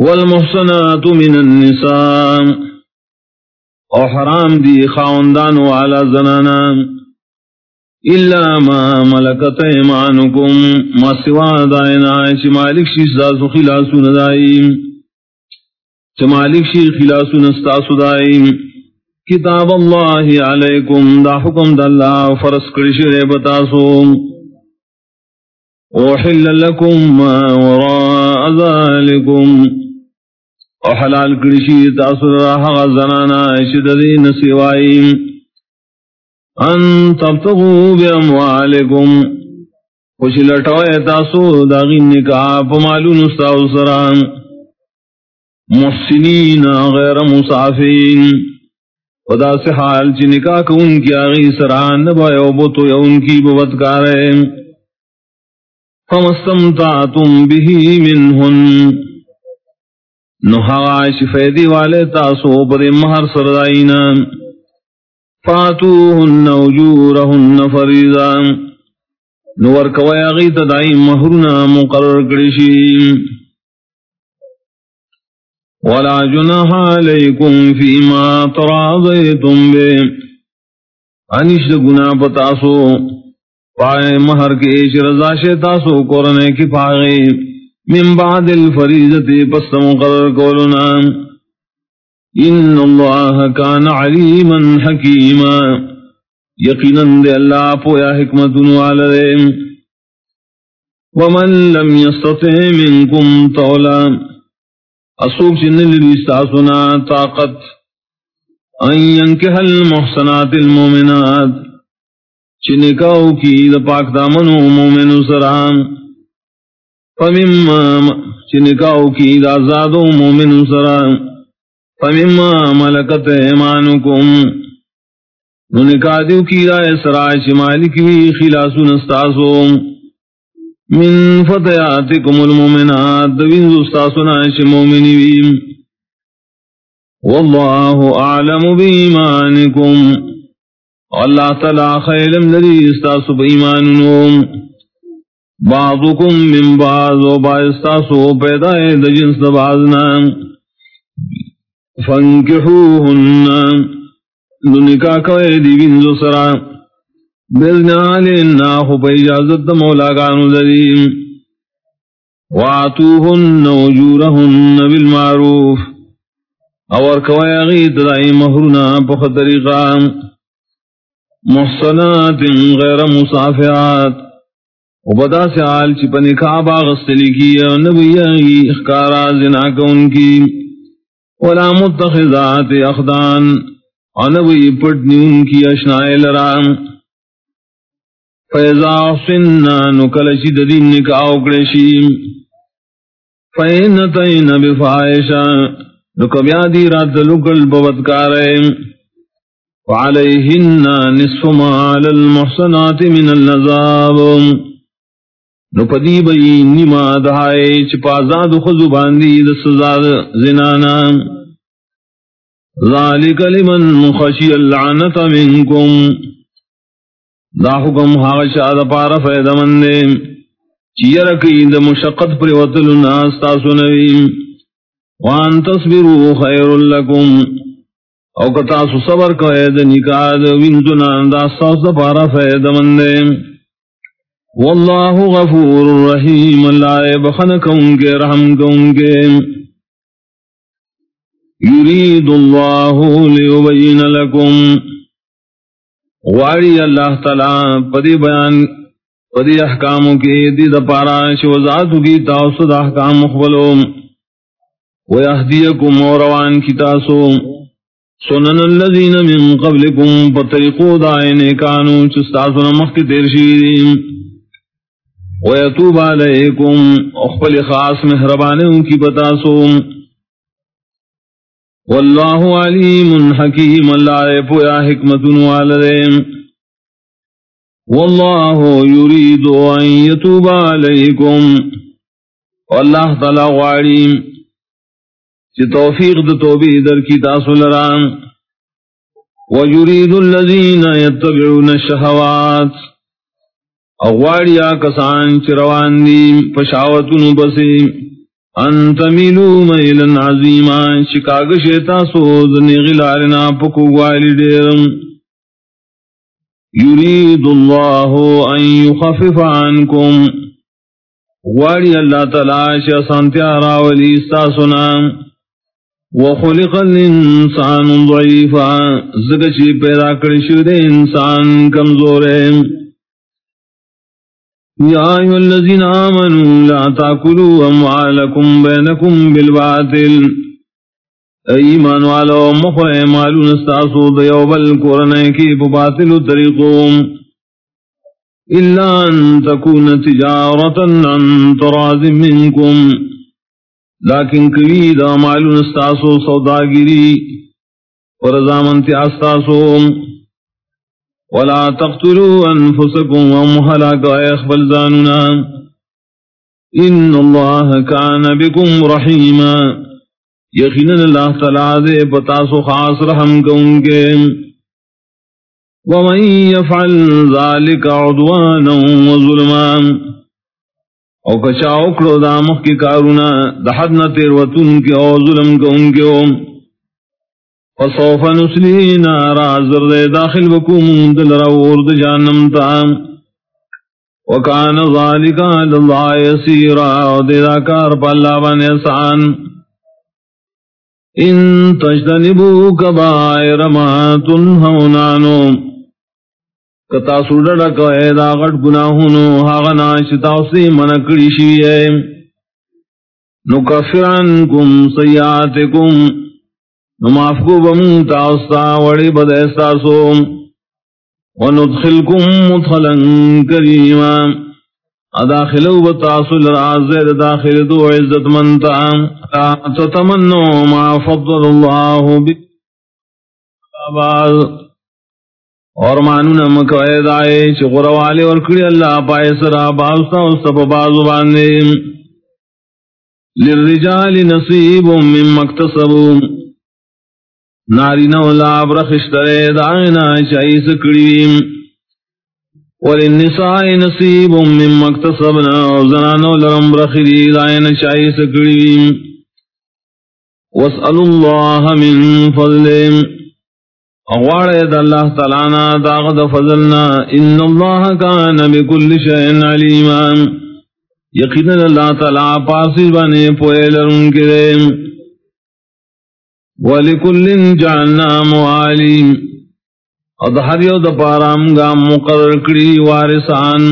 والمحصنات من النساء. او حرام دی خاندان والا زنانا الا ما ملکت ایمانکم. ما سوا دائنا چی مالک شی ساسو خلاسو ندائیم. چی مالک شی خلاسو نستاسو دائیم. کتاب اللہ علیکم. دا حکم دا اللہ فرس کرشی ریبتاسو وحل لکم ما وراء ذالکم. او حلال کرشی تاثر راہ زنانا شددین سوائی ان تبتغو بی اموالکم خوش لٹوئے تاسو داغین نکاح پمالون استاو سران محسنین غیر مصافین خدا سے حال چی نکاح کو ان کی آغی سران نبایو بوتو یا ان کی بودکارے فمستمتعتم به منہن نحاش فیدی والے تاسو پر مہر سردائینا فاتوہن وجورہن فریضا. نور کوئی اغیت دائی مہرنا مقرر کرشی ولا جناح علیکم فیما تراضیتم بے انشد گناہ پتاسو پائے مہر کے ایش رضا شیتاسو کورنے کی پاغی من بعد الفریضت پس مقرر کولنا ان اللہ کان علیما حکیما یقینا دے اللہ پویا حکمت والدے ومن لم يستطع منکم طولا. اصوب چن للیستاسنا طاقت. ان ينکح المحسنات المومنات چنکاو کی دا پاک دامنو مومن سرام فمما چنکاو کی دا زادو مومن سرا، فمما ملکت ایمانکم ننکا دیو کی دا سرا شمالک بھی خلاسو نستاسو من فتیاتکم المومنات دوین زستاسو ناش مومنی بھی واللہ اعلم بیمانکم اللہ تعالی خیلم لدی استاسو بیماننوم بعضکم من بعض و باستاسو پیدا ہے دا جنس بعضنا. فانکحوہن ننکا کوئے دی بنزو سرا بزن آلنا خو اجازت دا مولا گانو دریم وعطوہن وجورہن بالمعروف. اور کوئے اغیت دائی مہرنا پخ طریقہ محصنات غیر مصافعات وبدا سے آل چی پنی کعبا کی نبی اخکارا زنا کون کی. ولا متخذات اخدان نبی پٹنی ان کی اشنائے لرام فیضا سننا نکلشی ددین نکاو کڑشی فین تین بفائشا نکبیا دی رات لکل بودکارے. وعلیہن نصف ما علی المحسنات من النظاب نو پدی بئی نما دہائے چپا زاد خزو باندی دس زاد زنانا. ذالک لمن خشی اللعنت منکم. دا حکم حاغشا دا پارا فیدا مندے. چیرکی دا مشقت پر وطل ناس تاسو نویم وان تصبرو خیر لکم. او کتاسو صبر کو اید نکاد وینتنا دا ساس دا پارا فیدا مندے. واللہ غفور رحیم. اللہ بخن کون کے رحم کون کے یرید اللہ لیبین لکم. واری اللہ تعالی پدی بیان، پدی احکاموں کی، دی دپارا شوزاتو کی تاؤسد احکام مخبلو ویہدیکم اوروان کی تاسو. سنن اللذین من قبلکم پتریقو دائنے کانو، چستاسو نمخ کی تیرشیدیم ویتوب علیکم اخبل خاص مہربانوں کی بتاسو. واللہ علیم حکیم اللہ پویا حکمت والدین واللہ یرید ان یتوب علیکم واللہ تعالی غاریم چی توفیق د توبی در کی تاسو لران ویرید الذین یتبعون الشہوات اغواڑیا کسان چروان دی پشاوتن بسی. انت ملو میلن عظیما شکاگ شیطا سود نغلارنا پکو والی دیرم یرید اللہ ان یخفف عنکم. واری اللہ تلاش سانتیا راولی استاسنا وخلق الانسان ضعیفا. زگچی پیدا کرشد انسان کمزوریں يا أيها الذين آمنوا لا تأكلوا أموالكم بينكم بالباطل. ایمان والو مخوئے مالو نستاسو دیو بل قرنے کی بباطل طریقوں إلا أن تكون تجارة عن تراز منكم. لكن كويدا مالو نستاسو صداقري ورزامن تياستاسو ولا تقتلوا انفسكم ومهلاك اخبل زاننا. ان الله كان بكم رحيما. يقين الله تعالى دے بتاسو خاص رحم کون کے ومن يفعل ذلك عدوانا وظلما. او کچا اکڑو دامخ کی کارونا دحدنا تیر وطن کے او ظلم کون کے فصوف نسلی نارا، زرد داخل بکوم دل رورد جانم تام وکان ذالکا للہ یسیرا ودیدہ کار پا اللہ بان یسعان ان تجتنبو کبائر ما تنہونانو کتا سوڑا کو ایدا غٹ گناہونو حاغنا شتاوسی منکڑی شویے نکفرانکم سیاتکم نماف کو بمون تاستا وڑی بد احساسو. وندخلکم مدخلا کریما. اداخلو بتاسو لرازر داخل دو عزت منتا. تتمنو ما فضل اللہ بکباز اور مانونا مکوید آئے چھ غروالے اور کڑی اللہ پائے سرا بازتا استپ بازو باندے. للرجال نصیب من مکتسبون ناری نولا برخشترے دائنا چاہیس کڑیم وللنساء نصیب من مکتسبنا وزنانو لرم برخری دائنا چاہیس کڑیم واسأل اللہ من فضلیم اغوارد اللہ تعالینا داغد فضلنا ان اللہ کان بکل شئن علیما۔ یقین اللہ تعالی پاسی بنے پوئے لرن کریم ولکل جعلنا موالیم اظہر یو دپارام گا مقرر کری وارسان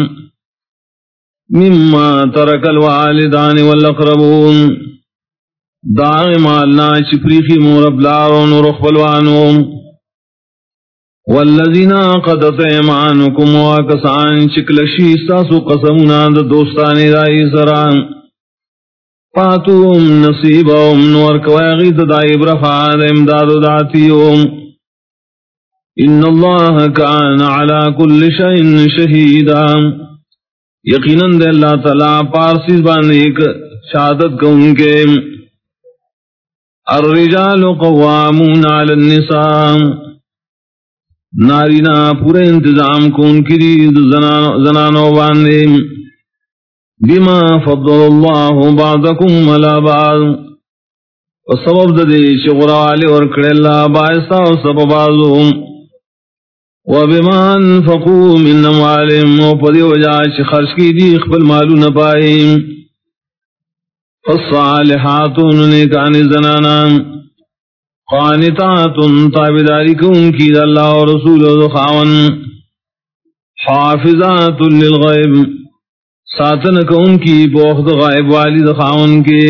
مما ترک الوالدان والاقربون. داغ مالنا چپریخی مورب لارون رخبلوانون والذین قدت ایمانکم واکسان چکلشی ساسو قسمنا دا دوستانی رائی سران فاتوهم نصیبهم نور کواغی تدائی برفاد امداد داتیهم ان اللہ کان علا کل شئن شہیدا یقینا دے اللہ تعالی پارسی بانے ایک شہادت کو ان کے الرجال قوامون علی النساء. نارینا پورے انتظام کو ان کی زنانوں باندے بما فضل الله بعضكم على بعض. وسبب دے شغرا علی اور کڑے اللہ باعثا سبب بعضهم وبما انفقوا من اموالهم وپدی وجہ چ خرچ کی دی خپل مالو نہ پائے فالصالحات نیکان زنانا قانتات تابداری کون کی اللہ و رسول و خاون حافظات للغیب. ساتن کون کی بوخت غائب والد خاون کے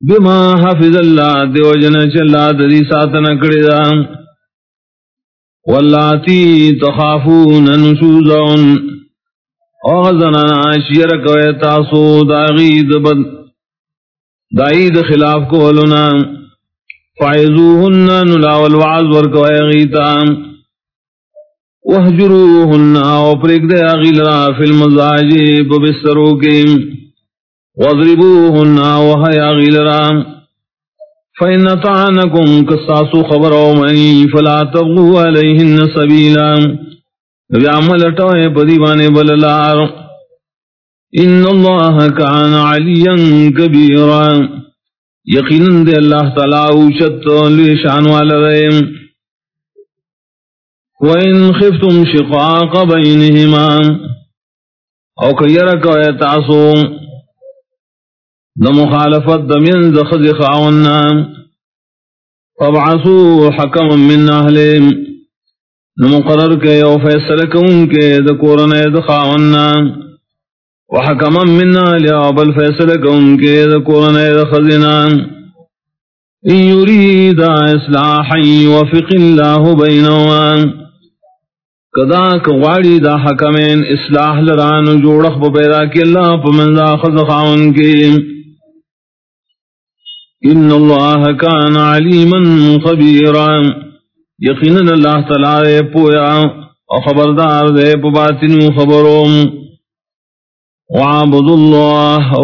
بما حفظ اللہ دیو جن چلا ددی ساتن کڑی دا۔ واللاتی تخافون نشوزون اوغزنانا شیر کوئے تاسو داغید بد۔ دائید خلاف کو لنا فائزوہن نلاول وعز ورکوئے غیتام وحجروهن او پریک دے اغیلرا فی المزاج ببسترو کے وضربوهن او حی اغیلرا فإن طعنكم قصاص خبر منی فلا تغو علیہن سبیلا ویعمل ٹوئے پدیوانے بللار. ان اللہ کان علیا کبیرا یقینا دے اللہ تعالی اوچت لشان والا رہے وَإِنْ خِفْتُمْ شِقَاقَ بَيْنِهِمَا او کیرک و اتعصو دا مخالفت دا من دا زخز خاوننا فابعثو حکم من اہلیم نمقرر کے او فیصل کون کے دا کورن دا خاوننا وحکم من اہلی او بل فیصل کون کے دا کورن دا خزنا ان یرید اصلاحی وفق اللہ بینوان کدا کواڑی دا حکمین اصلاح لران جوڑخ پیدا کی اللہ پا منزا خزخاون کی. ان اللہ کان علیما خبیرا. یقینا اللہ تعالی پویا و خبردار دے پا باطنو خبروم وعبد اللہ